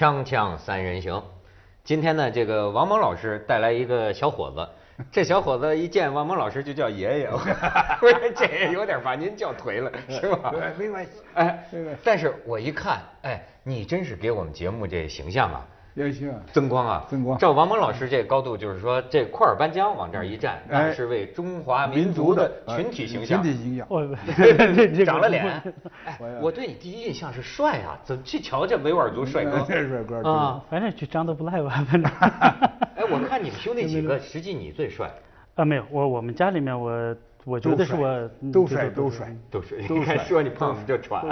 锵锵三人行，今天呢，这个王蒙老师带来一个小伙子，这小伙子一见王蒙老师就叫爷爷，我说这也有点把您叫颓了，是吧？对没关系哎但是我一看，哎，你真是给我们节目这形象啊。也行。增光啊！增光照王蒙老师这个高度，就是说，这库尔班江往这儿一站，那哎是为中华民族的群体形象。长了脸，哎我对你第一印象是帅啊！怎么去瞧这维吾尔族帅哥？这帅哥啊！反正就长得不赖吧，反正。哎，我看你们兄弟几个，实际你最帅，啊，没有，我我们家里面我我觉得是我嗯都帅都帅都帅。都你看帅说你碰碰就喘。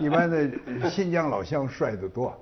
一般的新疆老乡帅得多。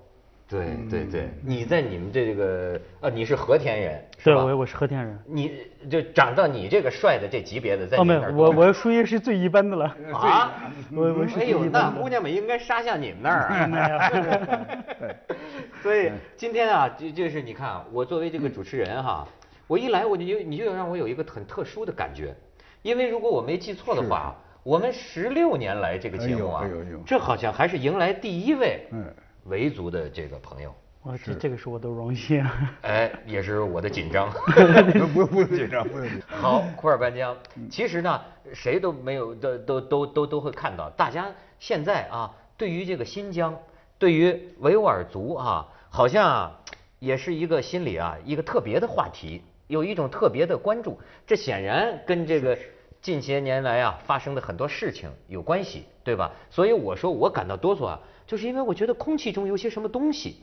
对对对，你在你们这个呃，你是和田人是吧？对我我是和田人。你就长到你这个帅的这级别的，在哦，没有你那儿，我我属于是最一般的了。啊，我我是哎呦，那。姑娘们应该杀向你们那儿啊！所以今天啊，就就是你看啊，我作为这个主持人哈，我一来我就你就让我有一个很特殊的感觉，因为如果我没记错的话，我们十六年来这个节目啊这好像还是迎来第一位嗯维族的这个朋友，我这这个是我的荣幸。哎，也是我的紧张。不用不用紧张，不用紧张。好，库尔班江，其实呢，谁都没有都都都都都会看到，大家现在啊，对于这个新疆，对于维吾尔族啊，好像啊，也是一个心里啊一个特别的话题，有一种特别的关注。这显然跟这个近些年来啊发生的很多事情有关系，对吧？所以我说我感到哆嗦啊，就是因为我觉得空气中有些什么东西，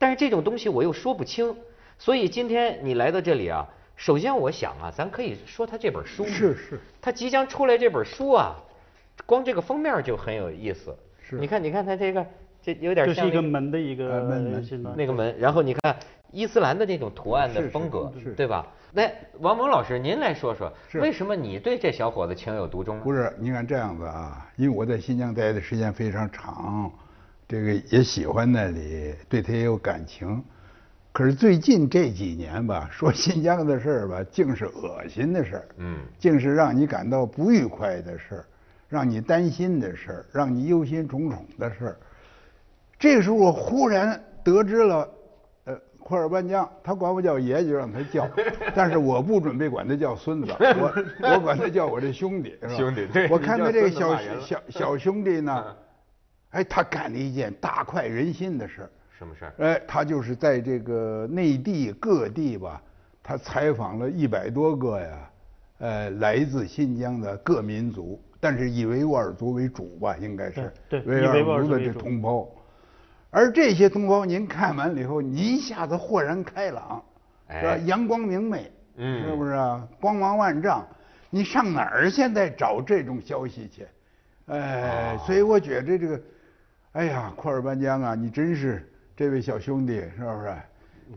但是这种东西我又说不清。所以今天你来到这里啊，首先我想啊，咱可以说他这本书是是，他即将出来这本书啊，光这个封面就很有意思。是你看，你看他这个，这有点像是一个门的一个呃门门是吗那个门，然后你看伊斯兰的那种图案的风格是，对吧？那王蒙老师，您来说说，是为什么你对这小伙子情有独钟呢？不是，你看这样子啊，因为我在新疆待的时间非常长，这个也喜欢那里，对他也有感情。可是最近这几年吧，说新疆的事儿吧，竟是恶心的事儿，嗯竟是让你感到不愉快的事儿，让你担心的事儿，让你忧心忡忡的事儿。这个时候我忽然得知了，呃，库尔班江，他管我叫爷就让他叫，但是我不准备管他叫孙子，我我管他叫我这兄弟，是吧？兄弟对我看他这个小小小兄弟呢嗯，哎，他干了一件大快人心的事儿。什么事儿？哎，他就是在这个内地各地吧，他采访了一百多个呀，呃，来自新疆的各民族，但是以维吾尔族为主吧，应该是对对维吾尔族的这同胞。而这些同胞，您看完了以后，你一下子豁然开朗，是吧哎？阳光明媚，嗯是不是啊？光芒万丈，你上哪儿现在找这种消息去？哎，所以我觉得这个，哎呀，库尔班江啊，你真是这位小兄弟，是不是？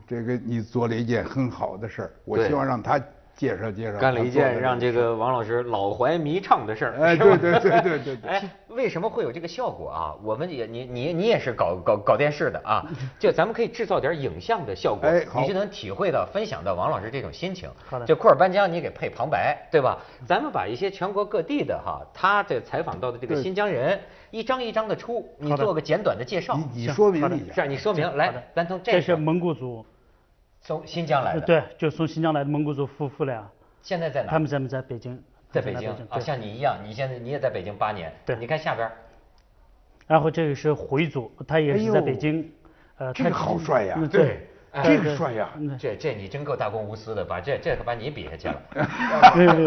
这个你做了一件很好的事儿，我希望让他介绍介绍。干了一件让这个王老师老怀迷怅的事儿。哎对对对对对对哎，为什么会有这个效果啊？我们也你你你也是搞搞搞电视的啊，就咱们可以制造点影像的效果，哎你就能体会到分享到王老师这种心情。好的就库尔班江你给配旁白，对吧？咱们把一些全国各地的哈，他这采访到的这个新疆人一张一张的出，你做个简短的介绍。你说明一下。是啊，你说明来，咱从这是蒙古族，从新疆来的，，呃对，就从新疆来的蒙古族夫妇俩，现在在哪？他们在在北京，在北京？啊，像你一样，你现在你也在北京八年。对。你看下边，然后这个是回族，他也是在北京，呃，这个他好帅呀嗯对哎这个帅呀！嗯这这你真够大公无私的，把这这可把你比下去了。对 对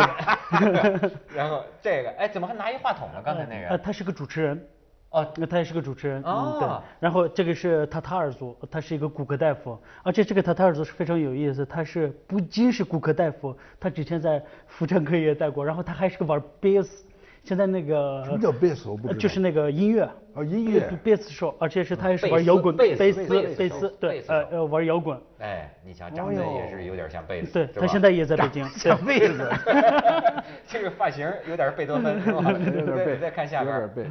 对。然后这个，哎，怎么还拿一话筒呢？刚才那呃，个，他是个主持人，哦，那他也是个主持人，哦嗯，对。然后这个是塔塔尔族，他是一个骨科大夫，而且这个塔塔尔族是非常有意思，他是不仅是骨科大夫，他之前在妇产科也待过，然后他还是个玩贝斯，现在那个什么叫贝斯我不知道呃就是那个音乐。哦音乐贝斯手，而且是他也是玩摇滚，贝斯贝斯对呃呃玩摇滚，哎，你想，长得也是有点像贝斯，对他现在也在北京，对像贝斯，这个发型有点贝多芬，是吧？有点贝，再再看下边儿，有点贝。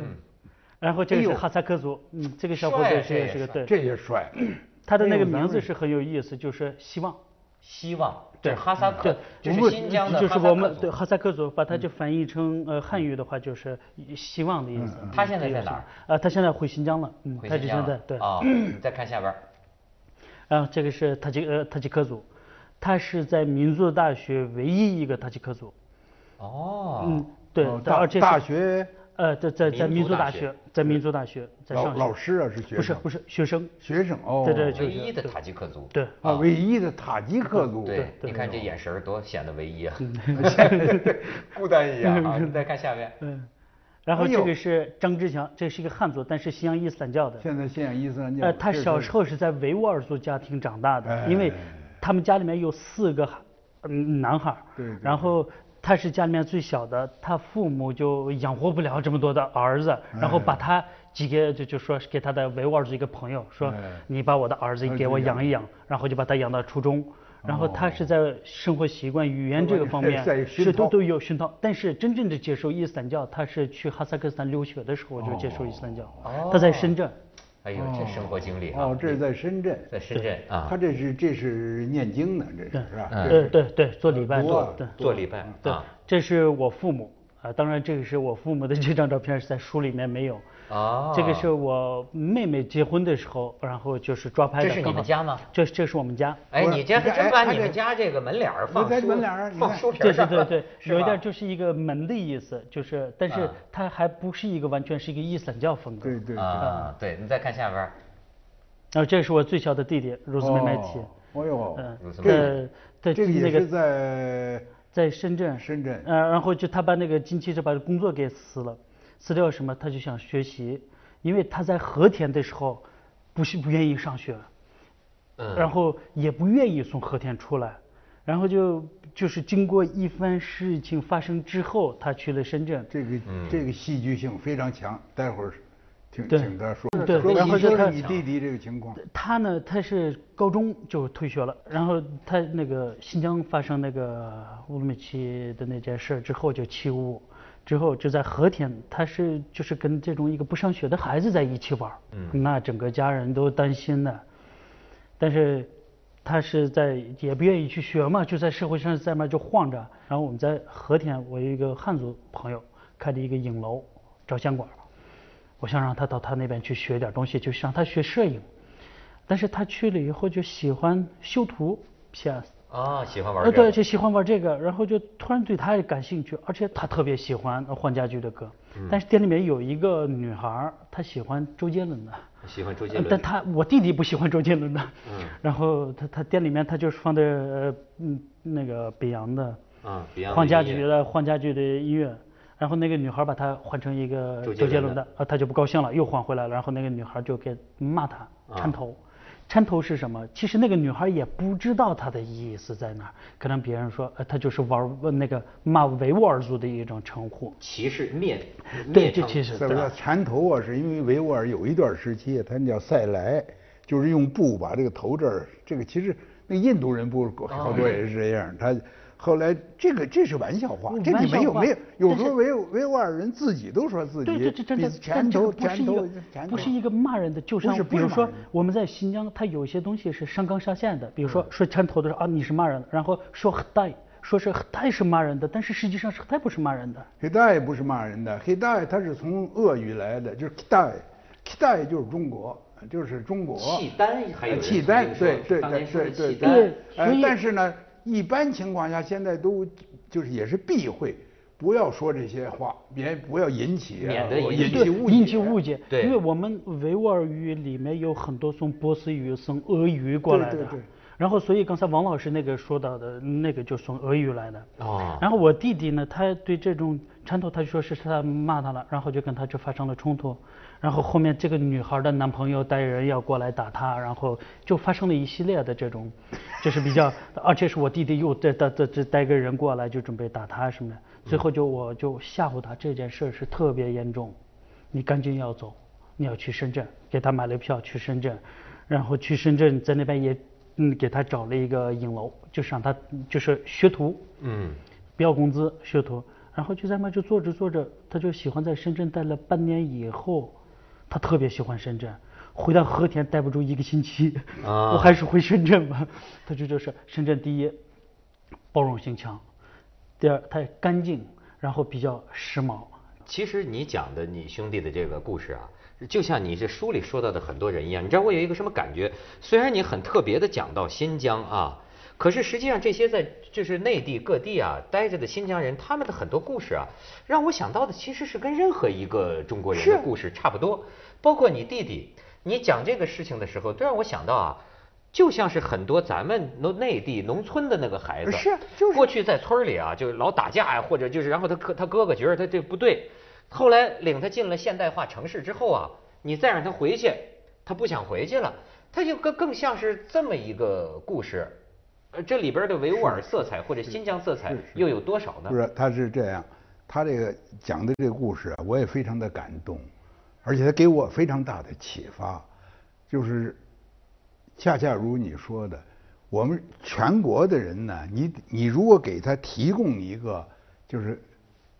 嗯然后这个是哈萨克族，嗯，这个小伙子是是个对，这也帅。他的那个名字是很有意思，就是希望。希望，对哈萨克对，，这我们是新疆的就是哈萨克族我们对哈萨克族，把它就翻译成呃汉语的话，就是希望的意思。他现在在哪儿？呃，他现在回新疆了，嗯，回他之新疆了前在对。啊，再看下边儿，然后这个是塔吉呃塔吉克族，他是在民族大学唯一一个塔吉克族。哦，嗯，对，而且大学呃，在在在民民族大学学，在民族大学在老上学老师啊是学生不是不是学生，学生哦，对对唯一的塔吉克族。对啊，唯一的塔吉克族，对，对你看这眼神儿多显得唯一啊，嗯孤单一样啊！你再看下面，嗯，然后这个是张志强，这是一个汉族，但是信仰伊斯兰教的。现在信仰伊斯兰教。呃，他小时候是在维吾尔族家庭长大的，因为哎他们家里面有四个嗯男孩儿，对对然后他是家里面最小的，他父母就养活不了这么多的儿子，然后把他几个就就说是给他的维吾尔族一个朋友说哎，你把我的儿子给我养一养，然后就把他养到初中。然后他是在生活习惯、语言这个方面是都都有熏陶，但是真正的接受伊斯兰教，他是去哈萨克斯坦留学的时候就接受伊斯兰教，他在深圳。哎呦，这生活经历啊！哦，这是在深圳。在深圳啊他，这是这是念经呢，这是是吧？嗯对对对，做礼拜多做。做礼拜对啊，这是我父母啊，当然这个是我父母的 这张照片是在书里面没有。啊，这个是我妹妹结婚的时候，然后就是抓拍的。这是你们家吗？这这是我们家。哎，你这还真把你们家这个门脸儿放门脸儿放书皮对对儿上了，对对，是吧有一点就是一个门的意思，就是但是啊它还不是一个完全是一个伊斯兰教风格。对对对。啊，对，你再看下边儿，然后这是我最小的弟弟，如斯梅麦提。哦呦，嗯如此，在在这个那个也是在在深圳，深圳。呃，然后就他把那个经济是把工作给辞了，辞掉什么？他就想学习，因为他在和田的时候不是不愿意上学，嗯，然后也不愿意从和田出来，然后就就是经过一番事情发生之后，他去了深圳。这个嗯。这个戏剧性非常强，待会儿请对请他说对说你说然后就他说你弟弟这个情况。他呢，他是高中就退学了，然后他那个新疆发生那个乌鲁木齐的那件事儿之后就起雾，之后就在和田，他是就是跟这种一个不上学的孩子在一起玩儿，嗯那整个家人都担心的，但是他是在也不愿意去学嘛，就在社会上在那儿就晃着。然后我们在和田，我有一个汉族朋友开的一个影楼照相馆儿，我想让他到他那边去学点东西，就是让他学摄影。但是他去了以后就喜欢修图 PS，啊，喜欢玩呃，对，这个就喜欢玩这个，然后就突然对他也感兴趣，而且他特别喜欢黄家驹的歌。嗯但是店里面有一个女孩，她喜欢周杰伦的。喜欢周杰伦，呃但他我弟弟不喜欢周杰伦的。嗯然后他他店里面他就是放的呃嗯那个北洋的。啊，Beyond 黄家的音乐驹的黄家驹的音乐。然后那个女孩把他换成一个周杰伦的伦的，啊，他就不高兴了，又换回来了。然后那个女孩就给骂他啊掺头，掺头是什么？其实那个女孩也不知道他的意思在哪儿，可能别人说，呃，他就是玩儿那个骂维吾尔族的一种称呼。歧视灭对，灭城这其实什么叫缠头啊？是因为维吾尔有一段时期，他们叫塞莱，就是用布把这个头这儿，这个其实那印度人不好多也是这样，他后来这个这是玩笑话，这没有没有，有时候维吾维吾尔人自己都说自己对对，这真的比，但缠头这个不是一个不是一个骂人的，就不是像比如说我们在新疆，它有些东西是上纲上线的，比如嗯说说缠头的时候啊你是骂人的，然后说黑带，说是黑带是骂人的，但是实际上是黑带不是骂人的。黑带不是骂人的，黑带它是从俄语来的，就是 Kidai，Kidai 就是中国，就是中国。契丹还有契丹，对对对对对所以但是呢，一般情况下现在都就是也是避讳，不要说这些话，免不要引起啊免得引起误解，引起误解，对。因为我们维吾尔语里面有很多从波斯语、从俄语过来的，对对对。然后所以刚才王老师那个说到的那个就从俄语来的。哦然后我弟弟呢，他对这种传统，他就说是他骂他了，然后就跟他就发生了冲突，然后后面这个女孩的男朋友带人要过来打她，然后就发生了一系列的这种，就是比较，而且是我弟弟又带带带带带个人过来就准备打她什么的，最后就我就吓唬他这件事儿是特别严重，你赶紧要走，你要去深圳，给他买了票去深圳，然后去深圳在那边也嗯给他找了一个影楼，就是让他就是学徒，嗯，不要工资学徒，然后就在那就做着做着，他就喜欢在深圳待了半年以后，他特别喜欢深圳，回到和田待不住一个星期，啊我还是回深圳吧。他就就是深圳第一，包容性强，第二它干净，然后比较时髦。其实你讲的你兄弟的这个故事啊，就像你这书里说到的很多人一样，你知道我有一个什么感觉？虽然你很特别的讲到新疆啊，可是实际上这些在就是内地各地啊待着的新疆人，他们的很多故事啊，让我想到的其实是跟任何一个中国人的故事差不多。包括你弟弟，你讲这个事情的时候，都让我想到啊。就像是很多咱们农内地农村的那个孩子，是就是过去在村里啊，就老打架呀，或者就是然后他哥他哥哥觉得他这不对，后来领他进了现代化城市之后啊，你再让他回去，他不想回去了，他就更更像是这么一个故事，呃，这里边的维吾尔色彩或者新疆色彩又有多少呢？不是，他是这样，他这个讲的这个故事啊，我也非常的感动，而且他给我非常大的启发，就是。恰恰如你说的，我们全国的人呢，你你如果给他提供一个就是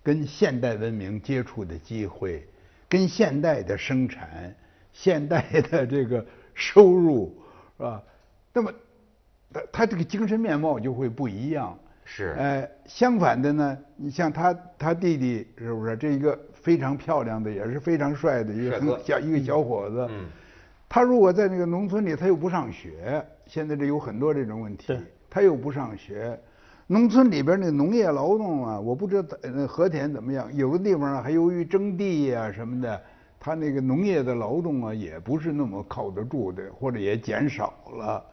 跟现代文明接触的机会，跟现代的生产、现代的这个收入，是吧？那么他他这个精神面貌就会不一样。是。哎，相反的呢，你像他他弟弟是不是这一个非常漂亮的，也是非常帅的一个很小一个小伙子。嗯。他如果在那个农村里，他又不上学，现在这有很多这种问题。他又不上学，农村里边那农业劳动啊，我不知道那和田怎么样，有的地方还由于征地呀什么的，他那个农业的劳动啊也不是那么靠得住的，或者也减少了。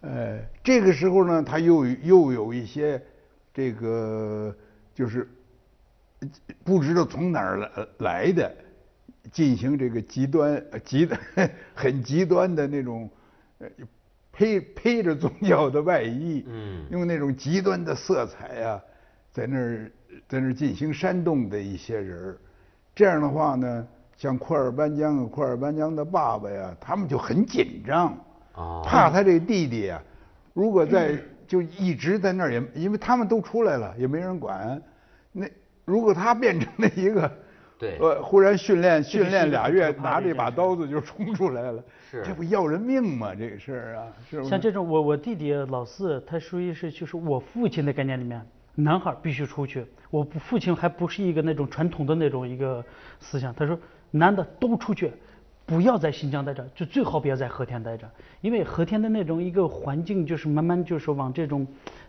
呃，这个时候呢，他又又有一些这个就是不知道从哪儿来来的。进行这个极端、极 很极端的那种，呃披披着宗教的外衣，嗯，用那种极端的色彩啊，在那儿在那儿进行煽动的一些人这样的话呢，像库尔班江、库尔班江的爸爸呀，他们就很紧张，啊，怕他这弟弟啊，如果在就一直在那儿也，因为他们都出来了，也没人管，那如果他变成了一个。对，呃，忽然训练训练俩月，拿着一把刀子就冲出来了，是，这不要人命吗？这个事儿啊，是像这种，我我弟弟老四，他属于是就是我父亲的概念里面，男孩必须出去。我父亲还不是一个那种传统的那种一个思想，他说男的都出去，不要在新疆待着，就最好不要在和田待着，因为和田的那种一个环境就是慢慢就是往这种。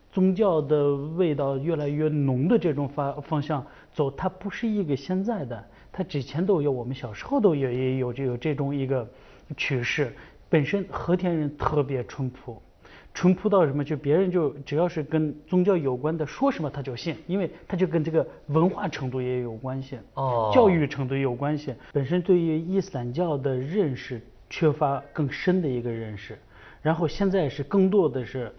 宗教的味道越来越浓的这种方方向走，它不是一个现在的，它之前都有，我们小时候都有也有就有这种一个趋势。本身和田人特别淳朴，淳朴到什么？就别人就只要是跟宗教有关的，说什么他就信，因为他就跟这个文化程度也有关系，哦，教育程度也有关系。本身对于伊斯兰教的认识缺乏更深的一个认识，然后现在是更多的是。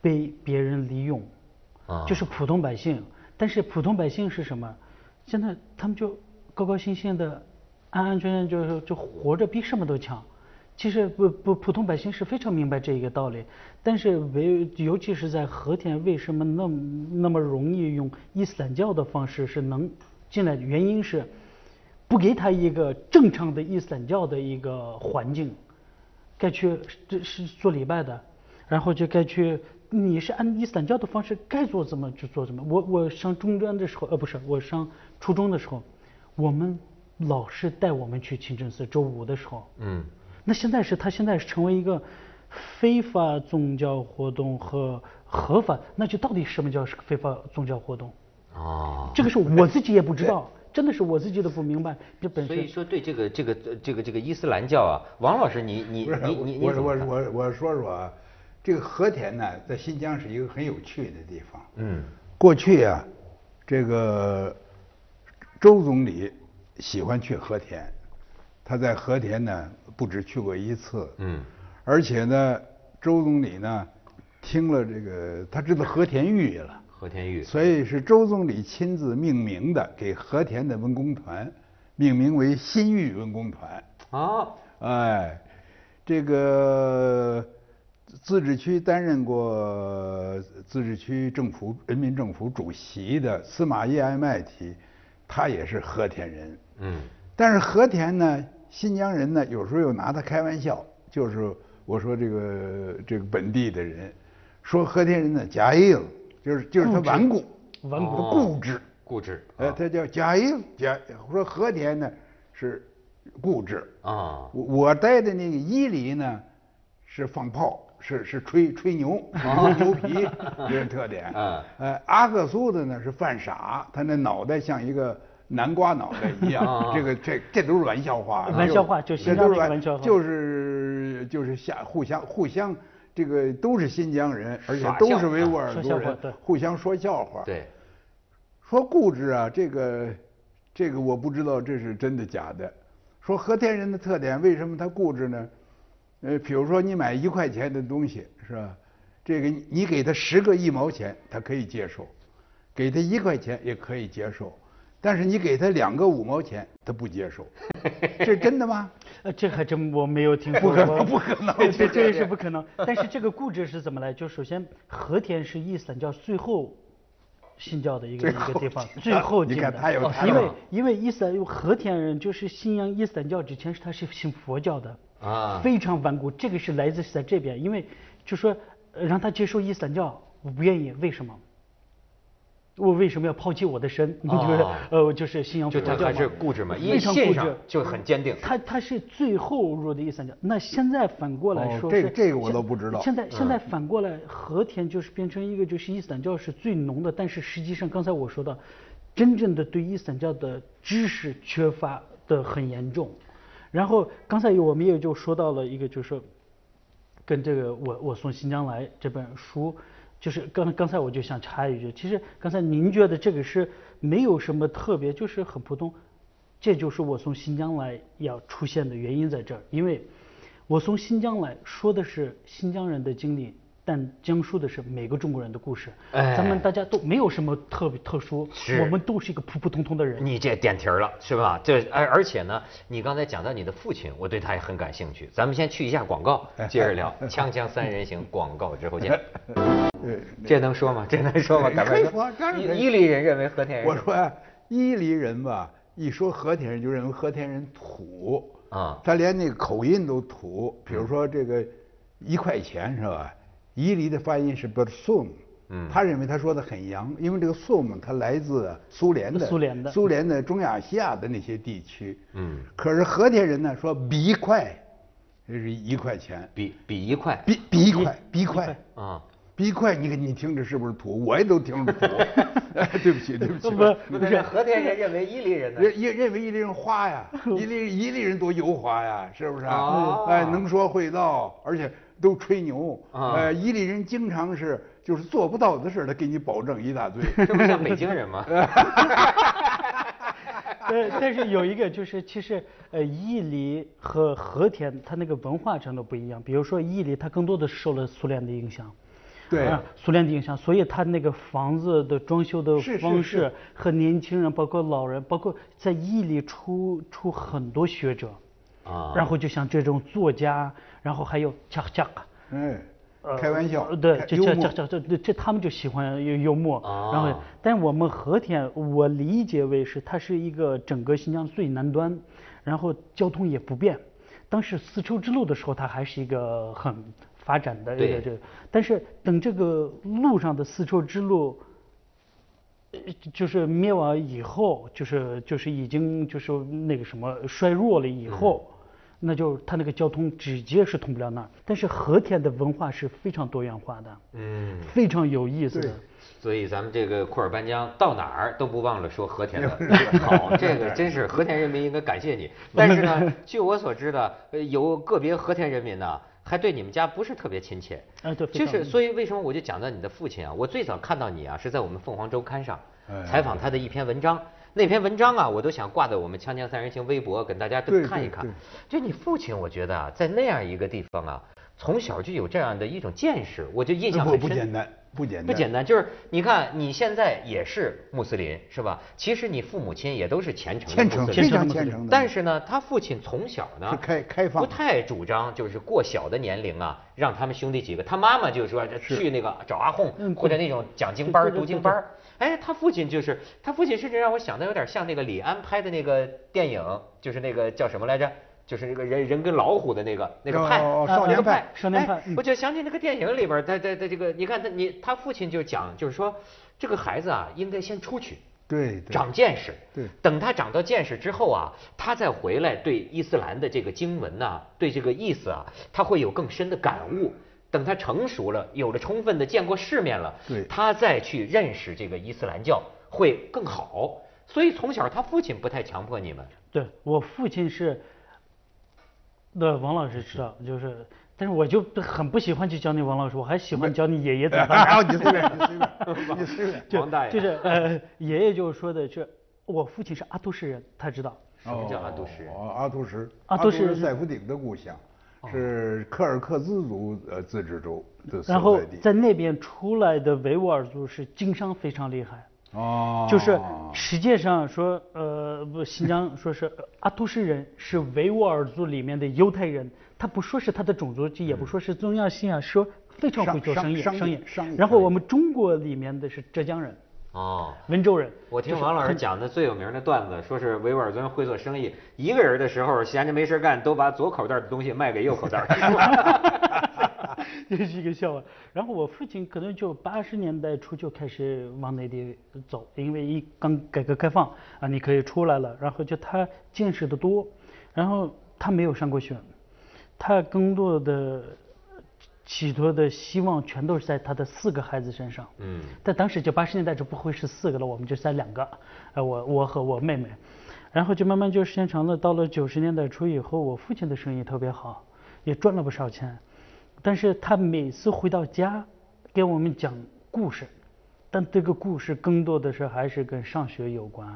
被别人利用，啊，就是普通百姓。但是普通百姓是什么？现在他们就高高兴兴的、安安全全就就活着，比什么都强。其实不不，普通百姓是非常明白这一个道理。但是为尤其是在和田，为什么那么那么容易用伊斯兰教的方式是能进来？原因是不给他一个正常的伊斯兰教的一个环境，该去这是做礼拜的，然后就该去。你是按伊斯兰教的方式该做怎么就做怎么。我我上中专的时候，呃，不是我上初中的时候，我们老师带我们去清真寺，周五的时候。嗯。那现在是他现在是成为一个非法宗教活动和合法，那就到底什么叫是非法宗教活动？哦。这个是我自己也不知道，真的是我自己都不明白。这本身。所以说，对这个这个这个这个伊斯兰教啊，王老师，你你你你我我我我说说啊。这个和田呢，在新疆是一个很有趣的地方。嗯，过去啊，这个周总理喜欢去和田，他在和田呢不止去过一次。嗯，而且呢，周总理呢听了这个，他知道和田玉了。和田玉。所以是周总理亲自命名的，给和田的文工团命名为新玉文工团。啊，哎，这个。自治区担任过自治区政府人民政府主席的司马懿艾麦提，他也是和田人。嗯。但是和田呢，新疆人呢，有时候又拿他开玩笑，就是我说这个这个本地的人，说和田人呢假硬，就是就是他顽固，顽固。固执，固执。呃，他叫假硬。假，说和田呢是固执。啊。我我待的那个伊犁呢，是放炮，是是吹吹牛，牛皮这是特点。嗯呃，阿克苏的呢是犯傻，他那脑袋像一个南瓜脑袋一啊样，这个这这都是玩笑话。玩笑话就这新疆都是玩笑话就是就是下互相互相。这个都是新疆人，而且都是维吾尔族人互相说笑话。对，说固执啊，这个这个我不知道这是真的假的。说和田人的特点，为什么他固执呢？呃，比如说你买一块钱的东西是吧？这个你给他十个一毛钱，他可以接受；给他一块钱也可以接受。但是你给他两个五毛钱，他不接受。这是真的吗？呃，这还真我没有听说不可过能不可能这这这是不可能。但是这个固执是怎么来？就首先和田是伊斯兰教最后信教的一个一个地方，最后你看。他有他因为因为伊斯兰和田人就是信仰伊斯兰教之前是他是信佛教的啊非常顽固。这个是来自在这边，因为就说呃让他接受伊斯兰教，我不愿意，为什么？我为什么要抛弃我的身？你觉得哦呃，就是信仰佛教嘛就他还是固执嘛，非常固执，就很坚定。他他是最后入的伊斯兰教。那现在反过来哦说是，这个这个我都不知道现在现嗯在反过来，和田就是变成一个就是伊斯兰教是最浓的，但是实际上刚才我说的，真正的对伊斯兰教的知识缺乏的很严重。然后刚才我们也就说到了一个，就是跟这个我我从新疆来这本书，就是刚刚才我就想插一句，其实刚才您觉得这个是没有什么特别，就是很普通，这就是我从新疆来要出现的原因在这儿，因为我从新疆来说的是新疆人的经历，但讲述的是每个中国人的故事，哎咱们大家都没有什么特别特殊，我们都是一个普普通通的人。你这点题儿了，是吧？这而而且呢，你刚才讲到你的父亲，我对他也很感兴趣。咱们先去一下广告，接着聊《锵锵三人行》广告之后见。呃，这能说吗？这能说吗？可以赶快说当然可以伊伊犁人认为和田人我说啊，伊犁人吧，一说和田人就认为和田人土啊他连那个口音都土。比如说这个一块钱是吧？伊犁的发音是 b e r s u m 嗯他认为他说的很洋，因为这个 sum 它来自苏联的苏联的苏联的中亚西亚的那些地区。嗯可是和田人呢说比一块，这是一块钱，比比一块比比一块比一块。啊，比一块，你看你听着是不是土？我也都听着土。哎 对不起，对不起。不不是和田人认为伊犁人呢？认认认为伊犁人花呀，伊犁伊犁人多油滑呀，是不是啊？哦哎，能说会道，而且都吹牛。啊呃，伊犁人经常是就是做不到的事儿，他给你保证一大堆。这不像北京人吗？呃，但是有一个就是，其实呃，伊犁和和田它那个文化程度不一样。比如说伊犁，它更多的受了苏联的影响。对啊，苏联的影响，所以它那个房子的装修的方式和年轻人，包括老人，包括在伊犁出出很多学者，啊，然后就像这种作家，然后还有恰恰。哎，呃开玩笑呃，对，这这这这这这他们就喜欢幽幽默，然后哦，但我们和田，我理解为是它是一个整个新疆最南端，然后交通也不便。当时丝绸之路的时候，它还是一个很发展的一对个这个，但是等这个路上的丝绸之路。呃就是灭亡以后，就是就是已经就是那个什么衰弱了以后，那就它那个交通直接是通不了那儿。但是和田的文化是非常多元化的，嗯，非常有意思的。所以咱们这个库尔班江到哪儿都不忘了说和田的 好，这个真是和田人民应该感谢你。但是呢，据我所知的，呃有个别和田人民呢，还对你们家不是特别亲切。就是所以为什么我就讲到你的父亲啊？我最早看到你啊，是在我们凤凰周刊上哎采访他的一篇文章。那篇文章啊，我都想挂在我们锵锵三人行微博，跟大家都看一看。就你父亲，我觉得啊，在那样一个地方啊，从小就有这样的一种见识，我就印象很深。不简单，不简单，不简单，就是你看你现在也是穆斯林是吧？其实你父母亲也都是虔诚的虔诚，穆斯林，非常虔诚的。但是呢，他父亲从小呢开开放不太主张就是过小的年龄啊，让他们兄弟几个，他妈妈就说去那个找阿訇嗯或者那种讲经班读经班儿。哎，他父亲就是他父亲，甚至让我想的有点像那个李安拍的那个电影，就是那个叫什么来着？就是那个人人跟老虎的那个那个派，少年派少年派我就想起那个电影里边，他他他这个，你看他你他父亲就讲，就是说这个孩子啊，应该先出去，对对长见识。对等他长到见识之后啊，他再回来对伊斯兰的这个经文呐、对这个意思啊，他会有更深的感悟。等他成熟了，有了充分的见过世面了，对他再去认识这个伊斯兰教会更好。所以从小他父亲不太强迫你们。对我父亲是，对王老师知道，就是，但是我就很不喜欢去教你王老师，我还喜欢教你爷爷怎么办。然后你随便，你随便，你随便。就王大爷就是呃，爷爷就是说的是，我父亲是阿图什人，他知道。什么叫阿图什阿图什，阿图什是塞福鼎的故乡，是柯尔克孜族呃自治州的所然后。在那边出来的维吾尔族是经商非常厉害，哦，就是实际上说，呃，不，新疆说是呃阿图什人是维吾尔族里面的犹太人，他不说是他的种族，也不说是宗教信仰，说非常会做生意，商商生意然后我们中国里面的是浙江人、哦，温州人。我听王老师讲的最有名的段子，说是维吾尔族人会做生意，一个人的时候闲着没事干，都把左口袋的东西卖给右口袋。这是一个笑话。然后我父亲可能就八十年代初就开始往内地走，因为一刚改革开放啊，你可以出来了。然后就他见识的多，然后他没有上过学，他更多的寄托的希望全都是在他的四个孩子身上。嗯，但当时就八十年代就不会是四个了，我们就才两个，呃，我我和我妹妹，然后就慢慢就时间长了，到了九十年代初以后，我父亲的生意特别好，也赚了不少钱，但是他每次回到家给我们讲故事，但这个故事更多的是还是跟上学有关。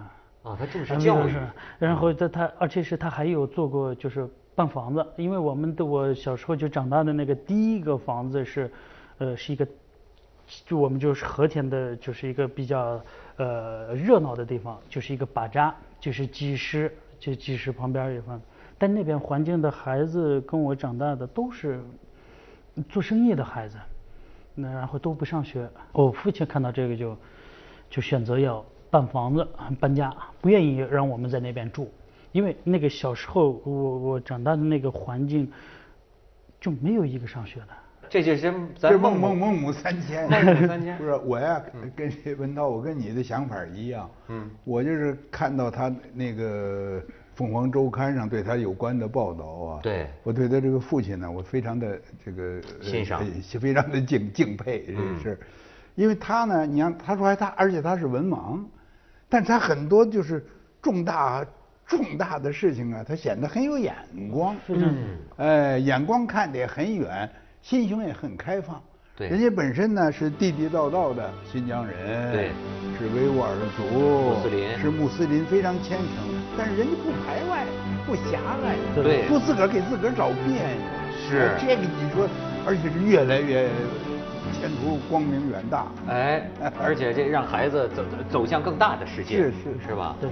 啊，他重视教育。然后他他，而且是他还有做过就是办房子，因为我们的我小时候就长大的那个第一个房子是，呃，是一个，就我们就是和田的，就是一个比较呃热闹的地方，就是一个巴扎，就是集市，就集市旁边儿一方，但那边环境的孩子跟我长大的都是做生意的孩子，那然后都不上学。我父亲看到这个就就选择要办房子搬家，不愿意让我们在那边住，因为那个小时候我我长大的那个环境就没有一个上学的。这就是咱这孟孟孟孟母三迁，孟母三迁 不是我呀，跟这文涛，我跟你的想法一样。嗯，我就是看到他那个《凤凰周刊》上对他有关的报道啊，对。我对他这个父亲呢，我非常的这个呃欣赏。呃 非常的敬敬佩，嗯。这是，因为他呢，你看他说还他，而且他是文盲，但是他很多就是重大重大的事情啊，他显得很有眼光，嗯，哎，眼光看得也很远，心胸也很开放。对。人家本身呢是地地道道的新疆人，对。是维吾尔族，穆斯林是穆斯林，非常虔诚，但是人家不排外，不狭隘，对。不自个儿给自个儿找别扭。是。哎这个你说，而且是越来越前途光明远大。哎，而且这让孩子走走向更大的世界，是是。是吧？对